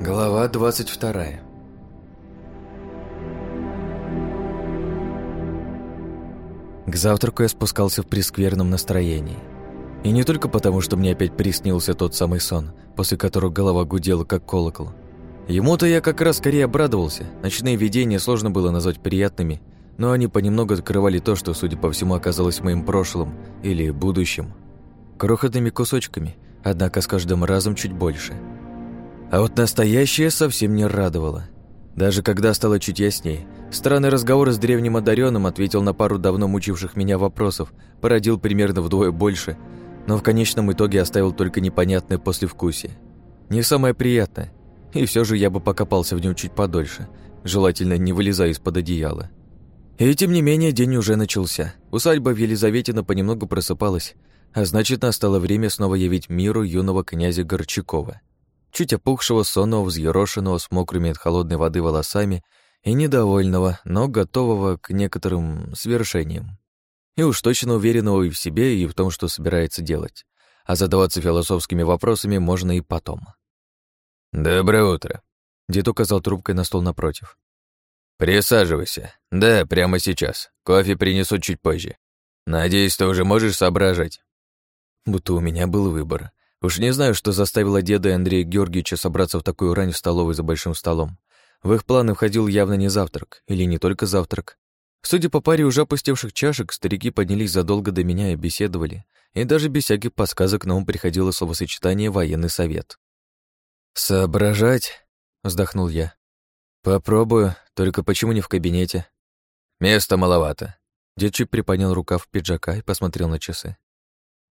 Глава 22 К завтраку я спускался в прескверном настроении. И не только потому, что мне опять приснился тот самый сон, после которого голова гудела, как колокол. Ему-то я как раз скорее обрадовался. Ночные видения сложно было назвать приятными, но они понемногу открывали то, что, судя по всему, оказалось моим прошлым или будущим. Крохотными кусочками, однако с каждым разом чуть больше – а вот настоящее совсем не радовало. Даже когда стало чуть ясней, странный разговор с древним одаренным ответил на пару давно мучивших меня вопросов, породил примерно вдвое больше, но в конечном итоге оставил только непонятное послевкусие. Не самое приятное, и все же я бы покопался в нем чуть подольше, желательно не вылезая из-под одеяла. И тем не менее день уже начался. Усадьба в Елизаветина понемногу просыпалась, а значит, настало время снова явить миру юного князя Горчакова чуть опухшего, сонного, взъерошенного, с мокрыми от холодной воды волосами и недовольного, но готового к некоторым свершениям. И уж точно уверенного и в себе, и в том, что собирается делать. А задаваться философскими вопросами можно и потом. «Доброе утро», — дед указал трубкой на стол напротив. «Присаживайся. Да, прямо сейчас. Кофе принесут чуть позже. Надеюсь, ты уже можешь соображать». Будто у меня был выбор. Уж не знаю, что заставило деда и Андрея Георгиевича собраться в такую рань в столовой за большим столом. В их планы входил явно не завтрак, или не только завтрак. Судя по паре уже опустевших чашек, старики поднялись задолго до меня и беседовали, и даже без всяких подсказок на ум приходило словосочетание «военный совет». «Соображать?» — вздохнул я. «Попробую, только почему не в кабинете?» «Места маловато». Дед чуть приподнял рукав пиджака и посмотрел на часы.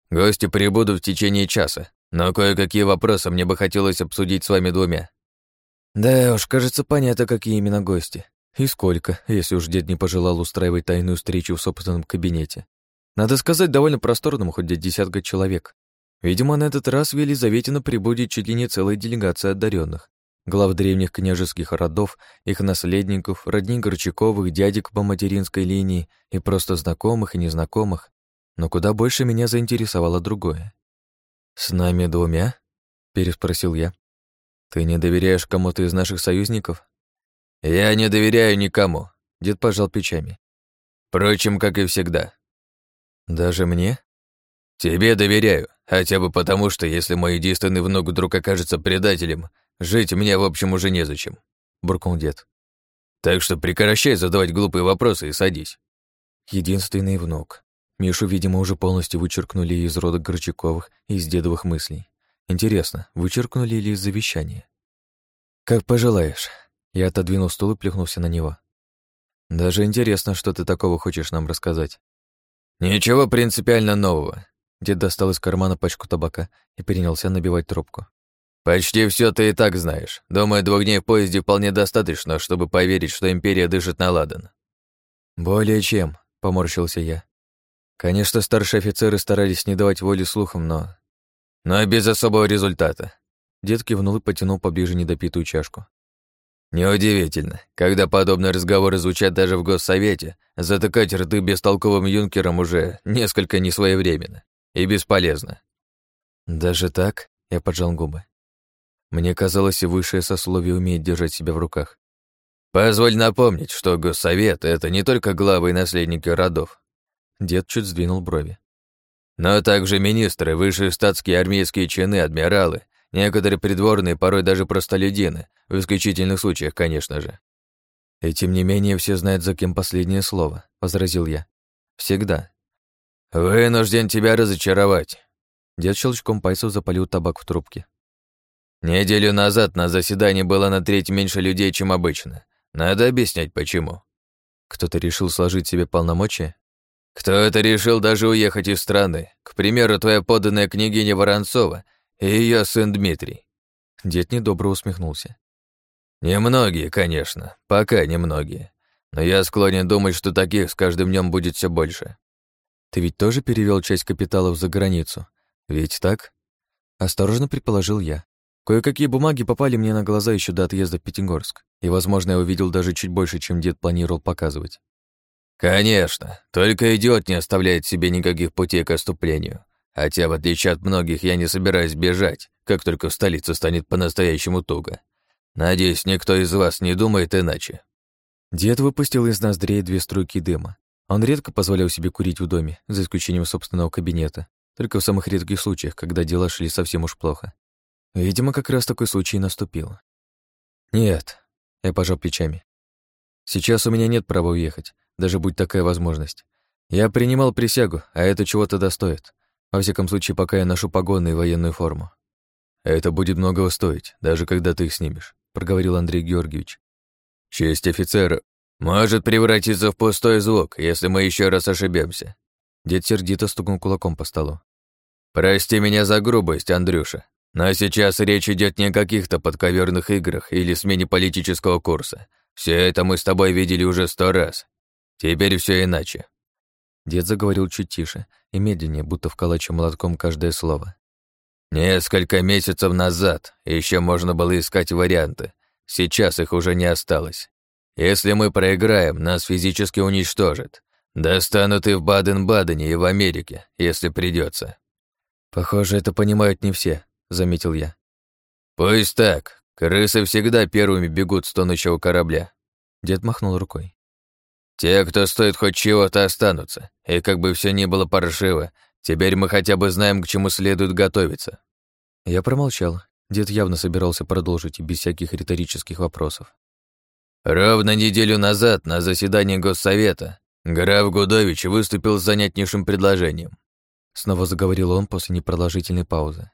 «Гости прибудут в течение часа. Но кое-какие вопросы мне бы хотелось обсудить с вами двумя». Да уж, кажется, понятно, какие именно гости. И сколько, если уж дед не пожелал устраивать тайную встречу в собственном кабинете. Надо сказать, довольно просторному, хоть десятка человек. Видимо, на этот раз в Елизаветино прибудет чуть ли не целая делегация одаренных, глав древних княжеских родов, их наследников, родни Горчаковых, дядек по материнской линии и просто знакомых и незнакомых. Но куда больше меня заинтересовало другое. «С нами двумя?» — переспросил я. «Ты не доверяешь кому-то из наших союзников?» «Я не доверяю никому», — дед пожал плечами. «Впрочем, как и всегда». «Даже мне?» «Тебе доверяю, хотя бы потому, что если мой единственный внук вдруг окажется предателем, жить мне, в общем, уже незачем», — буркнул дед. «Так что прекращай задавать глупые вопросы и садись». Единственный внук. Мишу, видимо, уже полностью вычеркнули из рода Горчаковых и из дедовых мыслей. Интересно, вычеркнули ли из завещания? «Как пожелаешь». Я отодвинул стул и плюхнулся на него. «Даже интересно, что ты такого хочешь нам рассказать». «Ничего принципиально нового». Дед достал из кармана пачку табака и перенялся набивать трубку. «Почти все ты и так знаешь. Думаю, двух дней в поезде вполне достаточно, чтобы поверить, что Империя дышит на ладан». «Более чем», — поморщился я. Конечно, старшие офицеры старались не давать воли слухам, но... Но без особого результата. Дед кивнул и потянул поближе недопитую чашку. Неудивительно, когда подобные разговоры звучат даже в Госсовете, затыкать рты бестолковым юнкерам уже несколько несвоевременно и бесполезно. Даже так? Я поджал губы. Мне казалось, и высшее сословие умеет держать себя в руках. Позволь напомнить, что Госсовет — это не только главы и наследники родов, Дед чуть сдвинул брови. Но также министры, высшие статские армейские чины, адмиралы, некоторые придворные, порой даже простолюдины, в исключительных случаях, конечно же. И тем не менее все знают, за кем последнее слово, возразил я. Всегда. Вынужден тебя разочаровать. Дед щелчком пальцев запалил табак в трубке. Неделю назад на заседании было на треть меньше людей, чем обычно. Надо объяснять, почему. Кто-то решил сложить себе полномочия? Кто это решил даже уехать из страны? К примеру, твоя поданная княгиня Воронцова и ее сын Дмитрий. Дед недобро усмехнулся. Немногие, конечно, пока немногие. Но я склонен думать, что таких с каждым днем будет все больше. Ты ведь тоже перевел часть капиталов за границу? Ведь так? Осторожно предположил я. Кое-какие бумаги попали мне на глаза еще до отъезда в Пятигорск, и, возможно, я увидел даже чуть больше, чем дед планировал показывать. Конечно, только идиот не оставляет себе никаких путей к отступлению. Хотя, в отличие от многих, я не собираюсь бежать, как только в столице станет по-настоящему туго. Надеюсь, никто из вас не думает иначе». Дед выпустил из ноздрей две струйки дыма. Он редко позволял себе курить в доме, за исключением собственного кабинета, только в самых редких случаях, когда дела шли совсем уж плохо. Видимо, как раз такой случай наступил. «Нет», — я пожал плечами. «Сейчас у меня нет права уехать, даже будь такая возможность. Я принимал присягу, а это чего-то достоит. Во всяком случае, пока я ношу погоны и военную форму. Это будет многого стоить, даже когда ты их снимешь, проговорил Андрей Георгиевич. Честь офицера может превратиться в пустой звук, если мы еще раз ошибемся. Дед сердито стукнул кулаком по столу. Прости меня за грубость, Андрюша, но сейчас речь идет не о каких-то подковерных играх или смене политического курса. Все это мы с тобой видели уже сто раз. Теперь все иначе. Дед заговорил чуть тише и медленнее, будто вколачивая молотком каждое слово. «Несколько месяцев назад еще можно было искать варианты. Сейчас их уже не осталось. Если мы проиграем, нас физически уничтожат. Достанут и в Баден-Бадене, и в Америке, если придется. «Похоже, это понимают не все», — заметил я. «Пусть так. Крысы всегда первыми бегут с тонущего корабля». Дед махнул рукой. Те, кто стоит хоть чего-то, останутся. И как бы все ни было паршиво, теперь мы хотя бы знаем, к чему следует готовиться». Я промолчал. Дед явно собирался продолжить без всяких риторических вопросов. Ровно неделю назад на заседании Госсовета граф Гудович выступил с занятнейшим предложением. Снова заговорил он после непродолжительной паузы.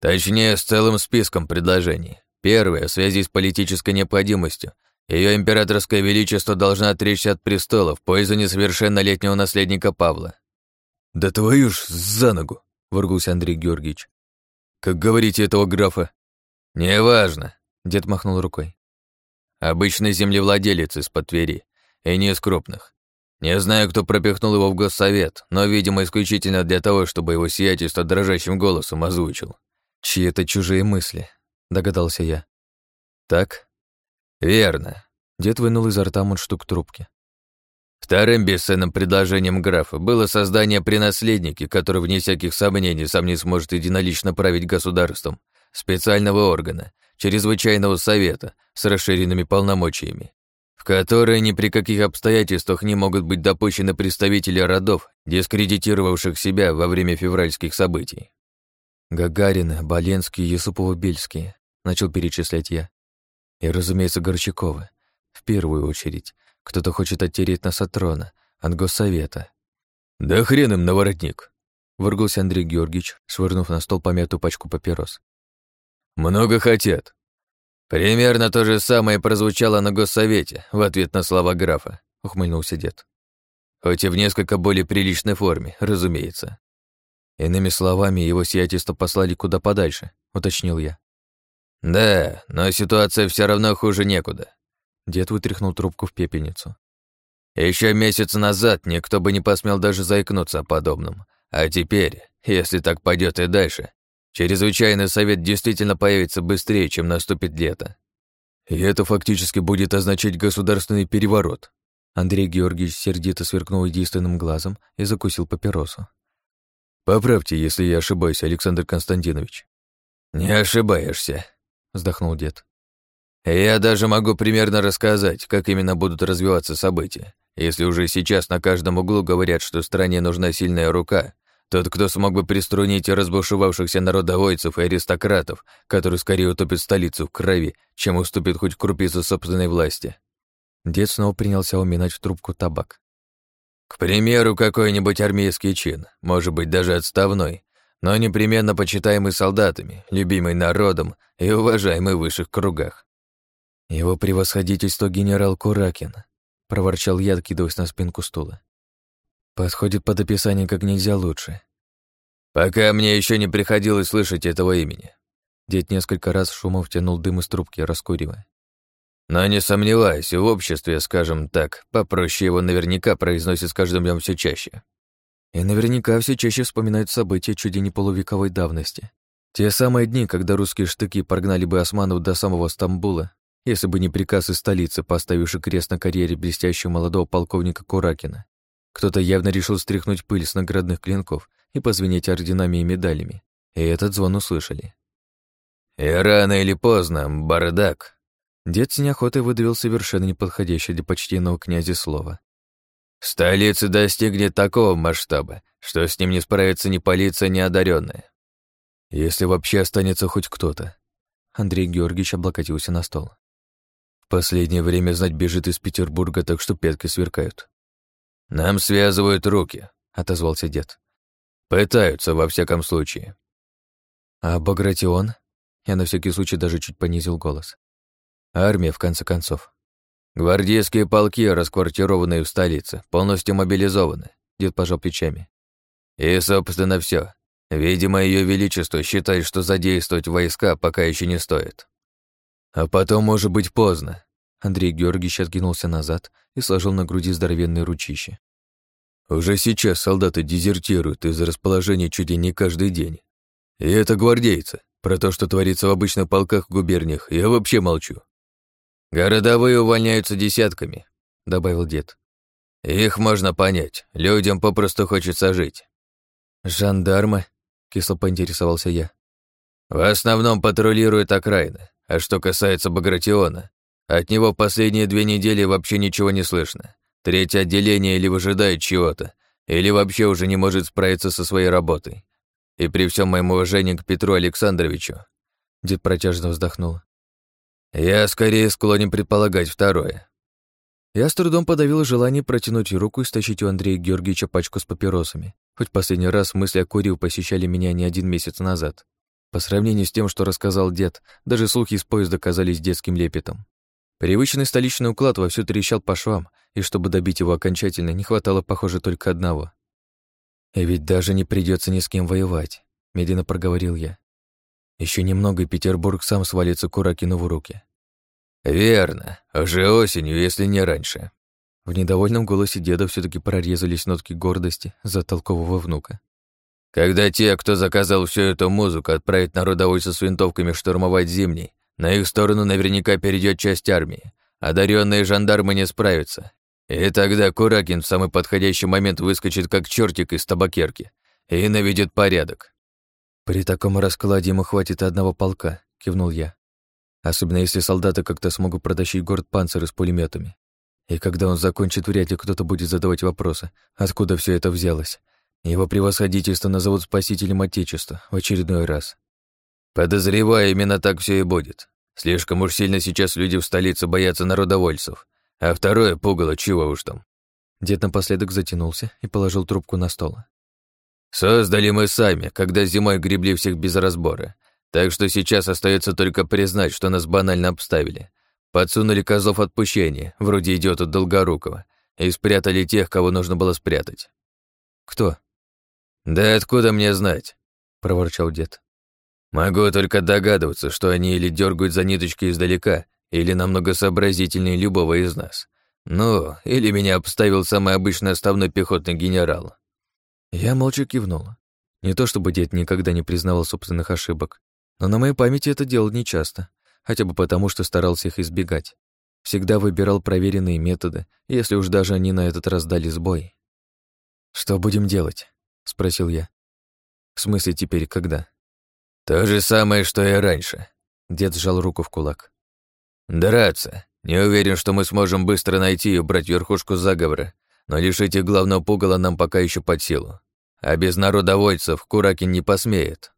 Точнее, с целым списком предложений. Первое, в связи с политической необходимостью, ее императорское величество должна отречься от престола в пользу несовершеннолетнего наследника Павла. «Да твою ж за ногу!» — воргулся Андрей Георгиевич. «Как говорите этого графа?» «Неважно», — дед махнул рукой. «Обычный землевладелец из-под Твери, и не из крупных. Не знаю, кто пропихнул его в госсовет, но, видимо, исключительно для того, чтобы его сиятельство дрожащим голосом озвучил. Чьи это чужие мысли, догадался я. Так, «Верно». Дед вынул изо рта мундштук трубки. Вторым бесценным предложением графа было создание при наследнике, который, вне всяких сомнений, сам не сможет единолично править государством, специального органа, чрезвычайного совета с расширенными полномочиями, в которые ни при каких обстоятельствах не могут быть допущены представители родов, дискредитировавших себя во время февральских событий. Гагарины, Боленские, Юсупово-Бельские, начал перечислять я. И, разумеется, Горчакова. В первую очередь, кто-то хочет оттереть нас от трона, от госсовета. «Да хрен им на воротник!» — выргался Андрей Георгиевич, швырнув на стол помятую пачку папирос. «Много хотят». «Примерно то же самое прозвучало на госсовете в ответ на слова графа», — ухмыльнулся дед. «Хоть и в несколько более приличной форме, разумеется». Иными словами, его сиятельство послали куда подальше, уточнил я. «Да, но ситуация все равно хуже некуда». Дед вытряхнул трубку в пепельницу. Еще месяц назад никто бы не посмел даже заикнуться о подобном. А теперь, если так пойдет и дальше, чрезвычайный совет действительно появится быстрее, чем наступит лето. И это фактически будет означать государственный переворот. Андрей Георгиевич сердито сверкнул единственным глазом и закусил папиросу. «Поправьте, если я ошибаюсь, Александр Константинович». «Не ошибаешься», вздохнул дед. Я даже могу примерно рассказать, как именно будут развиваться события. Если уже сейчас на каждом углу говорят, что стране нужна сильная рука, тот, кто смог бы приструнить разбушевавшихся народовольцев и аристократов, которые скорее утопят столицу в крови, чем уступит хоть крупицу собственной власти. Дед снова принялся уминать в трубку табак. К примеру, какой-нибудь армейский чин, может быть, даже отставной, но непременно почитаемый солдатами, любимый народом и уважаемый в высших кругах. «Его превосходительство генерал Куракин», — проворчал я, откидываясь на спинку стула. «Подходит под описание как нельзя лучше». «Пока мне еще не приходилось слышать этого имени». Дед несколько раз шумом втянул дым из трубки, раскуривая. «Но не сомневаюсь, в обществе, скажем так, попроще его наверняка произносят с каждым днем все чаще». И наверняка все чаще вспоминают события чуть ли не полувековой давности. Те самые дни, когда русские штыки прогнали бы османов до самого Стамбула, если бы не приказ из столицы, поставивший крест на карьере блестящего молодого полковника Куракина. Кто-то явно решил стряхнуть пыль с наградных клинков и позвенеть орденами и медалями. И этот звон услышали. И рано или поздно, бардак. Дед с неохотой выдавил совершенно неподходящее для почтенного князя слово. Столица достигнет такого масштаба, что с ним не справится ни полиция, ни одаренная. Если вообще останется хоть кто-то. Андрей Георгиевич облокотился на стол. В последнее время знать бежит из Петербурга, так что пятки сверкают. «Нам связывают руки», — отозвался дед. «Пытаются, во всяком случае». «А Багратион?» Я на всякий случай даже чуть понизил голос. «Армия, в конце концов». «Гвардейские полки, расквартированные в столице, полностью мобилизованы», — дед пожал плечами. «И, собственно, все. Видимо, Ее Величество считает, что задействовать войска пока еще не стоит. А потом может быть поздно. Андрей Георгиевич откинулся назад и сложил на груди здоровенные ручища. Уже сейчас солдаты дезертируют из расположения чуть ли не каждый день. И это гвардейцы. Про то, что творится в обычных полках в губерниях, я вообще молчу. Городовые увольняются десятками, добавил дед. Их можно понять, людям попросту хочется жить. Жандармы? Кисло поинтересовался я. В основном патрулирует окраины. А что касается Багратиона, от него последние две недели вообще ничего не слышно. Третье отделение или выжидает чего-то, или вообще уже не может справиться со своей работой. И при всем моем уважении к Петру Александровичу, дед протяжно вздохнул. Я скорее склонен предполагать второе. Я с трудом подавил желание протянуть руку и стащить у Андрея Георгиевича пачку с папиросами. Хоть последний раз мысли о курил посещали меня не один месяц назад. По сравнению с тем, что рассказал дед, даже слухи из поезда казались детским лепетом. Привычный столичный уклад вовсю трещал по швам, и чтобы добить его окончательно, не хватало, похоже, только одного. «И ведь даже не придется ни с кем воевать», — медленно проговорил я. Еще немного, и Петербург сам свалится Куракину в руки. «Верно. Уже осенью, если не раньше». В недовольном голосе деда все таки прорезались нотки гордости за толкового внука. «Когда те, кто заказал всю эту музыку, отправят народовольцев с винтовками штурмовать Зимний, на их сторону наверняка перейдет часть армии. Одаренные жандармы не справятся. И тогда Куракин в самый подходящий момент выскочит как чертик из табакерки и наведет порядок». «При таком раскладе ему хватит одного полка», — кивнул я. Особенно если солдаты как-то смогут протащить город панциры с пулеметами. И когда он закончит, вряд ли кто-то будет задавать вопросы, откуда все это взялось. Его превосходительство назовут спасителем Отечества в очередной раз. Подозреваю, именно так все и будет. Слишком уж сильно сейчас люди в столице боятся народовольцев. А второе пугало, чего уж там. Дед напоследок затянулся и положил трубку на стол. Создали мы сами, когда зимой гребли всех без разбора. Так что сейчас остается только признать, что нас банально обставили. Подсунули козов отпущения, вроде идиота Долгорукова, и спрятали тех, кого нужно было спрятать. «Кто?» «Да откуда мне знать?» — проворчал дед. «Могу только догадываться, что они или дергают за ниточки издалека, или намного сообразительнее любого из нас. Ну, или меня обставил самый обычный оставной пехотный генерал». Я молча кивнула. Не то чтобы дед никогда не признавал собственных ошибок, но на моей памяти это делал нечасто, хотя бы потому, что старался их избегать. Всегда выбирал проверенные методы, если уж даже они на этот раз дали сбой. «Что будем делать?» — спросил я. «В смысле теперь когда?» «То же самое, что и раньше», — дед сжал руку в кулак. «Драться. Не уверен, что мы сможем быстро найти и убрать верхушку заговора, но лишить их главного пугала нам пока еще под силу. А без народовольцев Куракин не посмеет».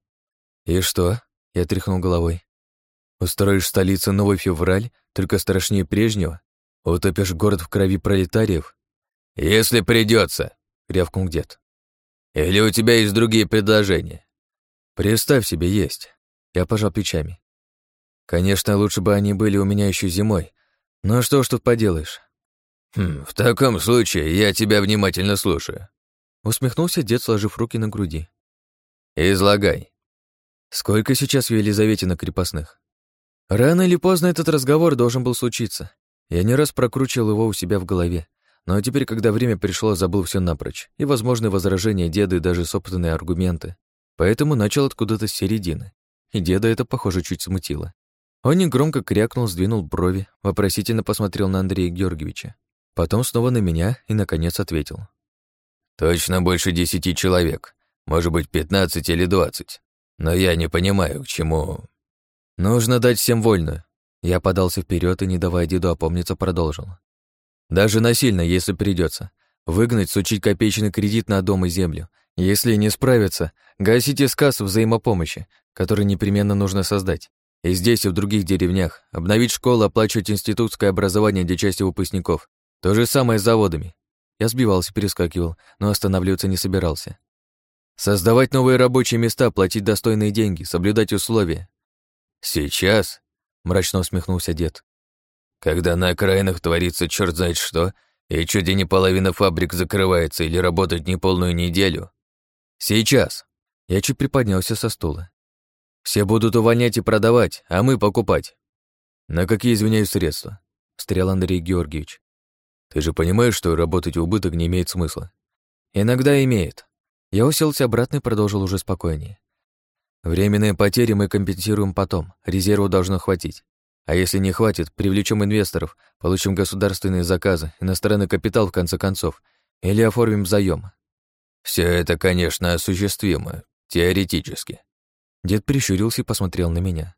«И что?» Я тряхнул головой. Устроишь в столице новый февраль, только страшнее прежнего? Утопишь город в крови пролетариев? Если придется, рявкнул дед. Или у тебя есть другие предложения? Представь себе, есть. Я пожал плечами. Конечно, лучше бы они были у меня еще зимой. Но что ж тут поделаешь? Хм, в таком случае я тебя внимательно слушаю. Усмехнулся дед, сложив руки на груди. Излагай. Сколько сейчас в Елизавете на крепостных? Рано или поздно этот разговор должен был случиться. Я не раз прокручивал его у себя в голове, но теперь, когда время пришло, забыл все напрочь, и возможные возражения деда, и даже собственные аргументы. Поэтому начал откуда-то с середины. И деда это, похоже, чуть смутило. Он негромко крякнул, сдвинул брови, вопросительно посмотрел на Андрея Георгиевича. Потом снова на меня и, наконец, ответил. «Точно больше десяти человек. Может быть, пятнадцать или двадцать. Но я не понимаю, к чему... Нужно дать всем вольную. Я подался вперед и, не давая деду опомниться, продолжил. Даже насильно, если придется. Выгнать, сучить копеечный кредит на дом и землю. Если не справятся, гасите сказ взаимопомощи, который непременно нужно создать. И здесь, и в других деревнях. Обновить школу, оплачивать институтское образование для части выпускников. То же самое с заводами. Я сбивался, перескакивал, но останавливаться не собирался. Создавать новые рабочие места, платить достойные деньги, соблюдать условия. Сейчас, мрачно усмехнулся дед. Когда на окраинах творится черт знает что, и чуть не половина фабрик закрывается или работает неполную неделю. Сейчас. Я чуть приподнялся со стула. Все будут увольнять и продавать, а мы покупать. На какие, извиняюсь, средства? Встрял Андрей Георгиевич. Ты же понимаешь, что работать в убыток не имеет смысла? Иногда имеет. Я уселся обратно и продолжил уже спокойнее. Временные потери мы компенсируем потом, резерву должно хватить. А если не хватит, привлечем инвесторов, получим государственные заказы, иностранный капитал в конце концов, или оформим заем. Все это, конечно, осуществимо, теоретически. Дед прищурился и посмотрел на меня.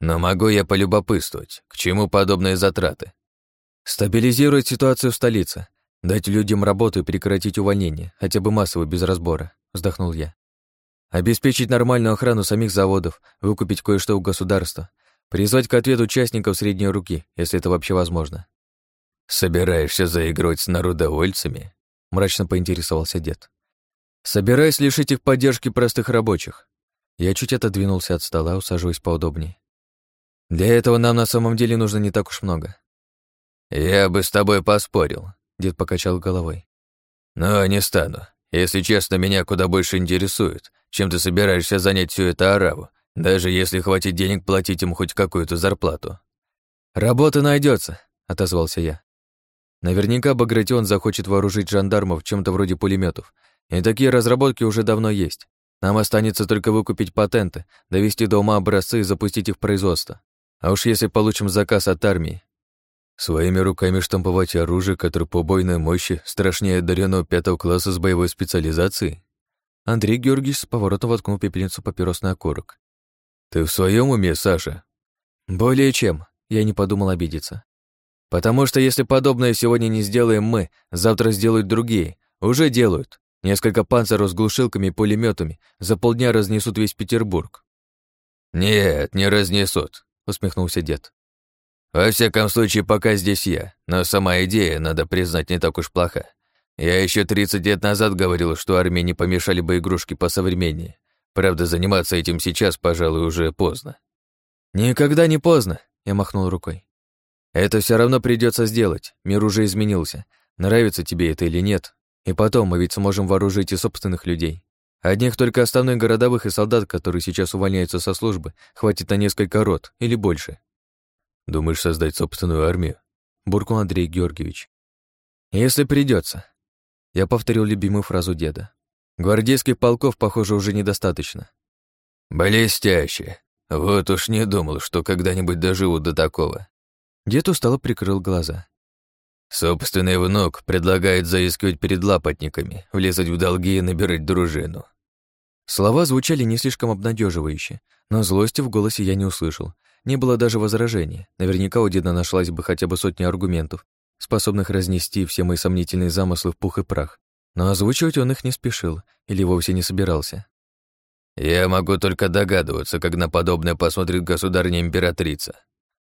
Но могу я полюбопытствовать, к чему подобные затраты? Стабилизировать ситуацию в столице, дать людям работу и прекратить увольнение, хотя бы массово, без разбора, вздохнул я. Обеспечить нормальную охрану самих заводов, выкупить кое-что у государства, призвать к ответу участников средней руки, если это вообще возможно. «Собираешься заигрывать с народовольцами?» — мрачно поинтересовался дед. «Собираюсь лишить их поддержки простых рабочих». Я чуть отодвинулся от стола, усаживаясь поудобнее. «Для этого нам на самом деле нужно не так уж много». «Я бы с тобой поспорил», — дед покачал головой. «Но не стану. Если честно, меня куда больше интересует, чем ты собираешься занять всю эту араву, даже если хватит денег платить им хоть какую-то зарплату. Работа найдется, отозвался я. Наверняка Багратион захочет вооружить жандармов чем-то вроде пулеметов, и такие разработки уже давно есть. Нам останется только выкупить патенты, довести до ума образцы и запустить их в производство. А уж если получим заказ от армии. Своими руками штамповать оружие, которое по убойной мощи страшнее одаренного пятого класса с боевой специализацией? Андрей Георгиевич с поворотом воткнул пепельницу папиросный окурок. «Ты в своем уме, Саша?» «Более чем», — я не подумал обидеться. «Потому что если подобное сегодня не сделаем мы, завтра сделают другие. Уже делают. Несколько панциров с глушилками и пулеметами за полдня разнесут весь Петербург». «Нет, не разнесут», — усмехнулся дед. «Во всяком случае, пока здесь я, но сама идея, надо признать, не так уж плоха. Я еще 30 лет назад говорил, что армии не помешали бы игрушки посовременнее. Правда, заниматься этим сейчас, пожалуй, уже поздно. Никогда не поздно, я махнул рукой. Это все равно придется сделать. Мир уже изменился. Нравится тебе это или нет. И потом мы ведь сможем вооружить и собственных людей. Одних только основных городовых и солдат, которые сейчас увольняются со службы, хватит на несколько рот или больше. Думаешь создать собственную армию? Буркнул Андрей Георгиевич. Если придется, я повторил любимую фразу деда. Гвардейских полков, похоже, уже недостаточно. Блестяще. Вот уж не думал, что когда-нибудь доживу до такого. Дед устало прикрыл глаза. Собственный внук предлагает заискивать перед лапотниками, влезать в долги и набирать дружину. Слова звучали не слишком обнадеживающе, но злости в голосе я не услышал. Не было даже возражения. Наверняка у деда нашлась бы хотя бы сотня аргументов, способных разнести все мои сомнительные замыслы в пух и прах. Но озвучивать он их не спешил или вовсе не собирался. «Я могу только догадываться, как на подобное посмотрит государня-императрица»,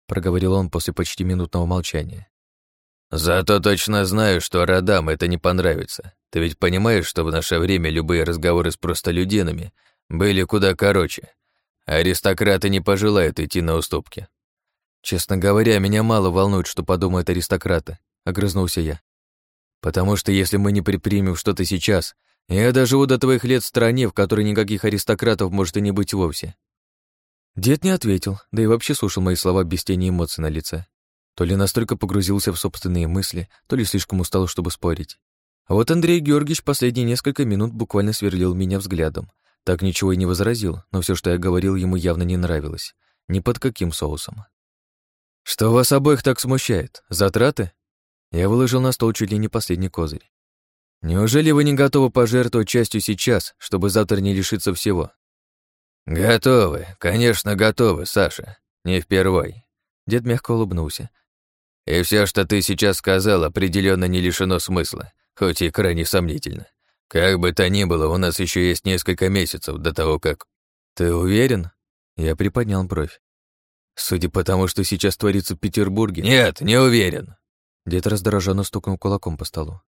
проговорил он после почти минутного молчания. «Зато точно знаю, что родам это не понравится. Ты ведь понимаешь, что в наше время любые разговоры с простолюдинами были куда короче. Аристократы не пожелают идти на уступки». «Честно говоря, меня мало волнует, что подумают аристократы огрызнулся я. Потому что если мы не предпримем что-то сейчас, я доживу до твоих лет в стране, в которой никаких аристократов может и не быть вовсе. Дед не ответил, да и вообще слушал мои слова без тени эмоций на лице. То ли настолько погрузился в собственные мысли, то ли слишком устал, чтобы спорить. А вот Андрей Георгиевич последние несколько минут буквально сверлил меня взглядом. Так ничего и не возразил, но все, что я говорил, ему явно не нравилось. Ни под каким соусом. «Что вас обоих так смущает? Затраты?» Я выложил на стол чуть ли не последний козырь. Неужели вы не готовы пожертвовать частью сейчас, чтобы завтра не лишиться всего? Готовы, конечно, готовы, Саша. Не впервой. Дед мягко улыбнулся. И все, что ты сейчас сказал, определенно не лишено смысла, хоть и крайне сомнительно. Как бы то ни было, у нас еще есть несколько месяцев до того, как... Ты уверен? Я приподнял бровь. Судя по тому, что сейчас творится в Петербурге... Нет, не уверен. Дед раздраженно стукнул кулаком по столу.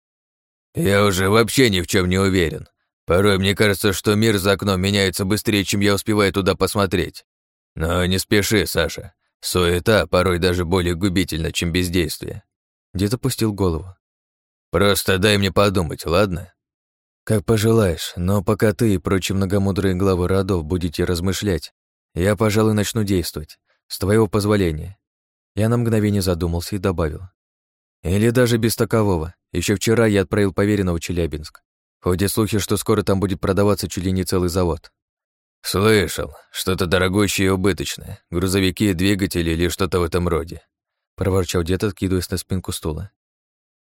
Я уже вообще ни в чем не уверен. Порой мне кажется, что мир за окном меняется быстрее, чем я успеваю туда посмотреть. Но не спеши, Саша. Суета порой даже более губительна, чем бездействие. Дед опустил голову. Просто дай мне подумать, ладно? Как пожелаешь, но пока ты и прочие многомудрые главы родов будете размышлять, я, пожалуй, начну действовать. С твоего позволения. Я на мгновение задумался и добавил. Или даже без такового. Еще вчера я отправил поверенного в Челябинск. Ходят слухи, что скоро там будет продаваться чуть ли не целый завод. Слышал, что-то дорогущее и убыточное. Грузовики, двигатели или что-то в этом роде. Проворчал дед, откидываясь на спинку стула.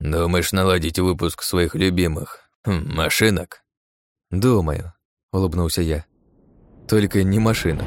Думаешь наладить выпуск своих любимых хм, машинок? Думаю, улыбнулся я. Только не машинок.